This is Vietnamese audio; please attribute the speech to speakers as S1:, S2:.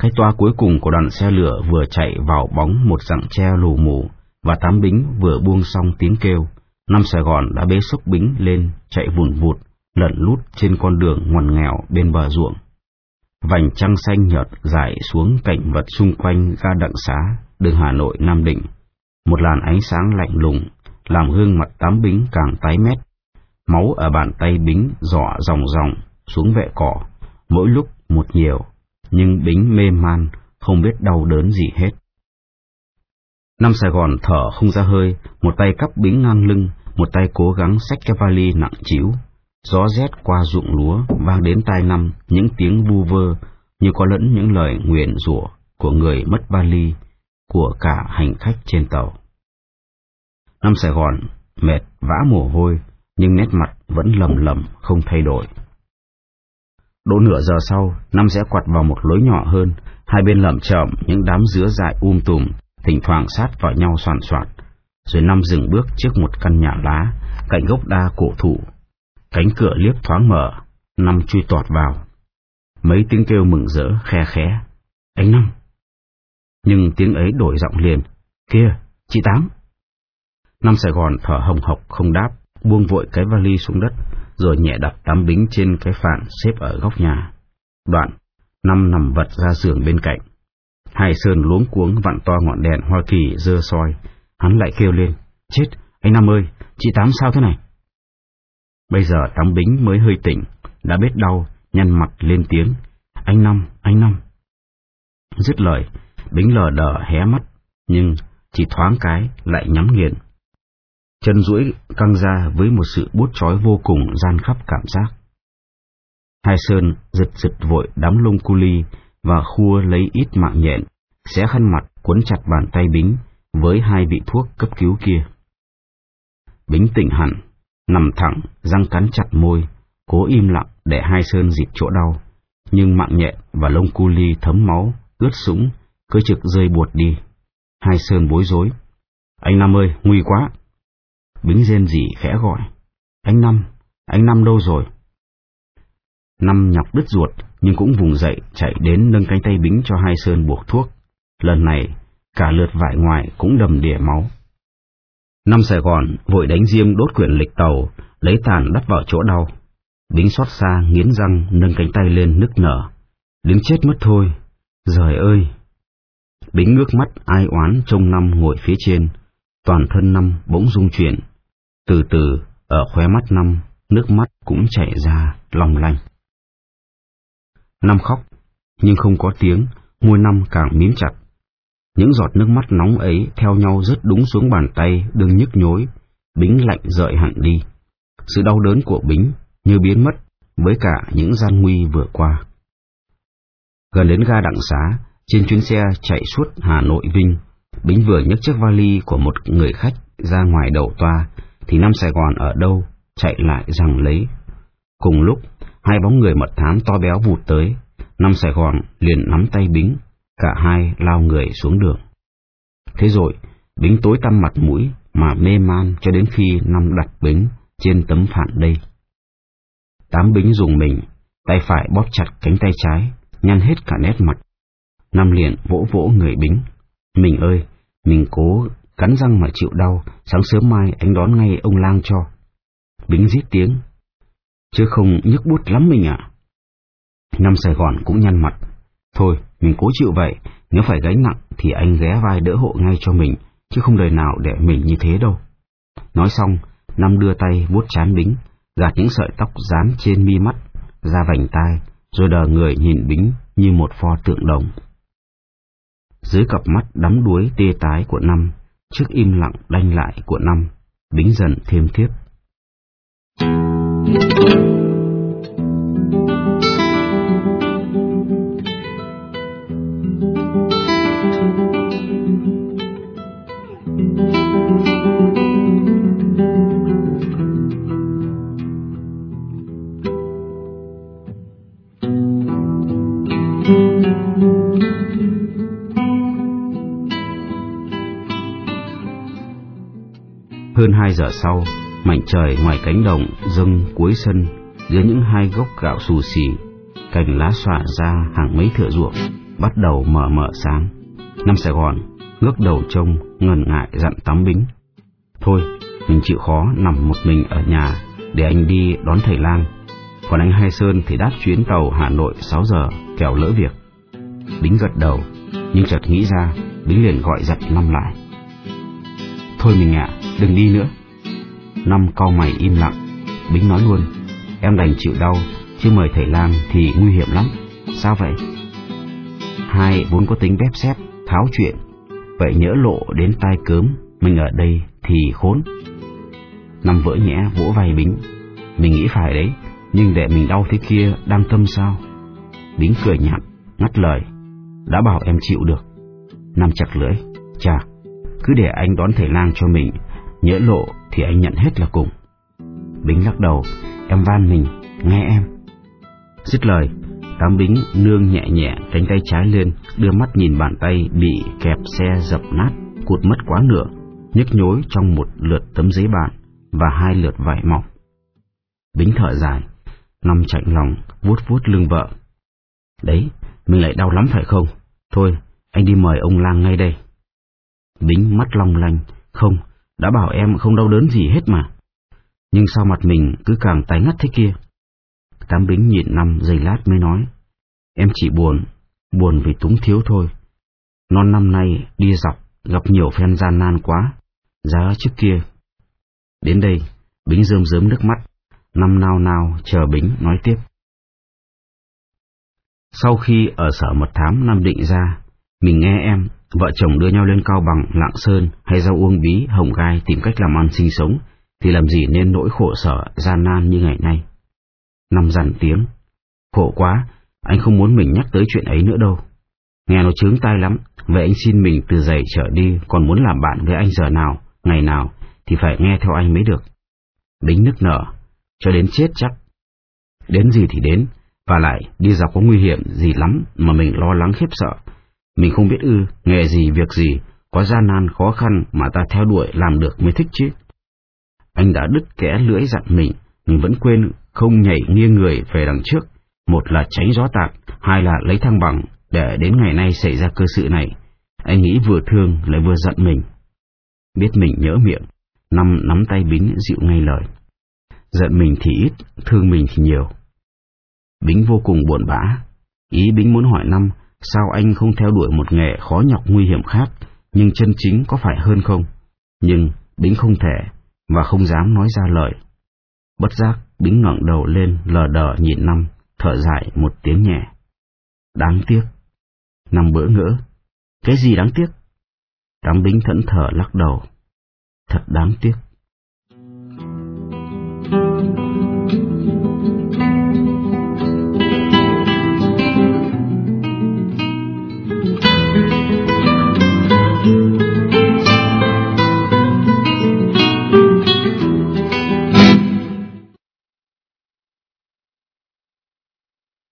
S1: Cái toa cuối cùng của đoàn xe lửa vừa chạy vào bóng một dặng tre lù mù, và tám bính vừa buông xong tiếng kêu. Năm Sài Gòn đã bế xúc bính lên, chạy vùn vụt, lẩn lút trên con đường ngoằn nghèo bên bờ ruộng. Vành trăng xanh nhợt dài xuống cảnh vật xung quanh ga đặng xá, đường Hà Nội Nam Định. Một làn ánh sáng lạnh lùng, làm gương mặt tám bính càng tái mét. Máu ở bàn tay bính dọ ròng ròng xuống vệ cỏ, mỗi lúc một nhiều, nhưng bính mê man, không biết đau đớn gì hết. Năm Sài Gòn thở không ra hơi, một tay cắp bính ngang lưng, một tay cố gắng xách cái vali nặng chịu. Gió rét qua ruộng lúa vang đến tai năm những tiếng vu vơ như có lẫn những lời nguyện rủa của người mất vali, của cả hành khách trên tàu. Năm Sài Gòn mệt vã mồ hôi, nhưng nét mặt vẫn lầm lầm không thay đổi. Đỗ nửa giờ sau, năm rẽ quặt vào một lối nhỏ hơn, hai bên lầm chậm những đám dứa dại um tùm, thỉnh thoảng sát vào nhau soạn soạt, rồi năm dừng bước trước một căn nhà lá, cạnh gốc đa cổ thụ. Cánh cửa liếp thoáng mở, năm chui tọt vào. Mấy tiếng kêu mừng rỡ, khe khẽ. Anh Năm! Nhưng tiếng ấy đổi giọng liền. Kia, chị Tám! Năm Sài Gòn thở hồng hộc không đáp, buông vội cái vali xuống đất, rồi nhẹ đập tấm bính trên cái phản xếp ở góc nhà. Đoạn, năm nằm vật ra giường bên cạnh. Hải Sơn luống cuống vặn to ngọn đèn Hoa Kỳ dơ soi, hắn lại kêu lên, chết, anh Năm ơi, chị Tám sao thế này? Bây giờ tám bính mới hơi tỉnh, đã biết đau, nhăn mặt lên tiếng, anh Năm, anh Năm. Dứt lời, bính lờ đờ hé mắt, nhưng chỉ thoáng cái lại nhắm nghiền. Chân duỗi căng ra với một sự bút chói vô cùng gian khắp cảm giác. Hai Sơn giật giật vội đám lông cu ly và khua lấy ít mạng nhện, xé khăn mặt cuốn chặt bàn tay Bính với hai vị thuốc cấp cứu kia. Bính tỉnh hẳn, nằm thẳng, răng cắn chặt môi, cố im lặng để hai Sơn dịp chỗ đau, nhưng mạng nhện và lông cu ly thấm máu, ướt sũng, cứ trực rơi buột đi. Hai Sơn bối rối. Anh Năm ơi, nguy quá! Bính rên gì khẽ gọi. Anh Năm, anh Năm đâu rồi? Năm nhọc đứt ruột, nhưng cũng vùng dậy, chạy đến nâng cánh tay Bính cho hai Sơn buộc thuốc. Lần này, cả lượt vải ngoài cũng đầm đìa máu. Năm Sài Gòn vội đánh diêm đốt quyển lịch tàu, lấy tàn đắp vào chỗ đau. Bính xót xa, nghiến răng, nâng cánh tay lên nức nở. Đến chết mất thôi, giời ơi! Bính ngước mắt ai oán trông năm ngồi phía trên, toàn thân năm bỗng rung chuyển. Từ từ, ở khóe mắt năm, nước mắt cũng chảy ra, lòng lanh. Năm khóc, nhưng không có tiếng, môi năm càng mím chặt. Những giọt nước mắt nóng ấy theo nhau rớt đúng xuống bàn tay đừng nhức nhối, Bính lạnh rợi hẳn đi. Sự đau đớn của Bính như biến mất với cả những gian nguy vừa qua. Gần đến ga đặng xá, trên chuyến xe chạy suốt Hà Nội Vinh, Bính vừa nhấc chiếc vali của một người khách ra ngoài đầu toa, thì năm Sài Gòn ở đâu, chạy lại rằng lấy. Cùng lúc, hai bóng người mật thám to béo vụt tới, năm Sài Gòn liền nắm tay Bính, cả hai lao người xuống đường. Thế rồi, Bính tối tăm mặt mũi mà mê man cho đến khi năm đặt Bính trên tấm phản đây. Tám Bính dùng mình, tay phải bóp chặt cánh tay trái, nhăn hết cả nét mặt. Năm liền vỗ vỗ người Bính. Mình ơi, mình cố cắn răng mà chịu đau, sáng sớm mai anh đón ngay ông lang cho. Bính rít tiếng, chứ không nhức bút lắm mình ạ. À. Năm Sài Gòn cũng nhăn mặt. Thôi, mình cố chịu vậy, nếu phải gánh nặng thì anh ghé vai đỡ hộ ngay cho mình, chứ không đời nào để mình như thế đâu. Nói xong, Năm đưa tay vuốt chán Bính, gạt những sợi tóc dán trên mi mắt, ra vành tai, rồi đờ người nhìn Bính như một pho tượng đồng. Dưới cặp mắt đắm đuối tê tái của Năm, trước im lặng đanh lại của Năm, Bính dần thêm thiếp. Thank you. Hơn hai giờ sau, mảnh trời ngoài cánh đồng dâng cuối sân dưới những hai gốc gạo xù xì. cành lá xòa ra hàng mấy thửa ruộng, bắt đầu mở mở sáng. Năm Sài Gòn, ngước đầu trông, ngần ngại dặn tắm bính. Thôi, mình chịu khó nằm một mình ở nhà để anh đi đón thầy lang. Còn anh Hai Sơn thì đáp chuyến tàu Hà Nội 6 giờ, kẻo lỡ việc. Bính gật đầu, nhưng chợt nghĩ ra, Bính liền gọi giật Năm lại. Thôi mình ạ, đừng đi nữa. Năm cau mày im lặng, Bính nói luôn, em đành chịu đau, chứ mời thầy lang thì nguy hiểm lắm. Sao vậy? Hai vốn có tính bép xếp, tháo chuyện, vậy nhỡ lộ đến tai cớm, mình ở đây thì khốn. Năm vỡ nhẹ vỗ vai Bính, mình nghĩ phải đấy, nhưng để mình đau thế kia đang tâm sao? Bính cười nhạt, ngắt lời, đã bảo em chịu được. Năm chặt lưỡi, chà, cứ để anh đón thầy lang cho mình, nhỡ lộ thì anh nhận hết là cùng. Bính lắc đầu, em van mình, nghe em. Dứt lời, tám bính nương nhẹ nhẹ cánh tay trái lên, đưa mắt nhìn bàn tay bị kẹp xe dập nát, cụt mất quá nửa, nhức nhối trong một lượt tấm giấy bàn và hai lượt vải mỏng. Bính thở dài, nằm chạnh lòng, vuốt vuốt lưng vợ. Đấy, mình lại đau lắm phải không? Thôi, anh đi mời ông lang ngay đây. Bính mắt long lanh, không, đã bảo em không đau đớn gì hết mà. Nhưng sao mặt mình cứ càng tái ngắt thế kia? Tám Bính nhịn năm giây lát mới nói, em chỉ buồn, buồn vì túng thiếu thôi. Non năm nay đi dọc, gặp nhiều phen gian nan quá, giá trước kia. Đến đây, Bính rơm rớm nước mắt, năm nào nào chờ Bính nói tiếp. Sau khi ở sở mật thám Nam Định ra, mình nghe em, vợ chồng đưa nhau lên cao bằng, lạng sơn hay rau uông bí, hồng gai tìm cách làm ăn sinh sống, thì làm gì nên nỗi khổ sở, gian nan như ngày nay. Năm dằn tiếng, khổ quá, anh không muốn mình nhắc tới chuyện ấy nữa đâu. Nghe nó chướng tai lắm, vậy anh xin mình từ giày trở đi, còn muốn làm bạn với anh giờ nào, ngày nào, thì phải nghe theo anh mới được. Bính nức nở, cho đến chết chắc. Đến gì thì đến, và lại đi dọc có nguy hiểm gì lắm mà mình lo lắng khiếp sợ. Mình không biết ư, nghề gì, việc gì, có gian nan khó khăn mà ta theo đuổi làm được mới thích chứ. Anh đã đứt kẽ lưỡi dặn mình, mình vẫn quên không nhảy nghiêng người về đằng trước. Một là tránh gió tạt, hai là lấy thăng bằng, để đến ngày nay xảy ra cơ sự này. Anh nghĩ vừa thương lại vừa giận mình. Biết mình nhỡ miệng, năm nắm tay Bính dịu ngay lời. Giận mình thì ít, thương mình thì nhiều. Bính vô cùng buồn bã. Ý Bính muốn hỏi năm, sao anh không theo đuổi một nghề khó nhọc nguy hiểm khác, nhưng chân chính có phải hơn không? Nhưng Bính không thể, và không dám nói ra lời. Bất giác, Bính ngẩng đầu lên lờ đờ nhìn năm, thở dài một tiếng nhẹ. Đáng tiếc. Năm bữa ngỡ. Cái gì đáng tiếc? Đám Bính thẫn thở lắc đầu. Thật đáng tiếc. Thank you.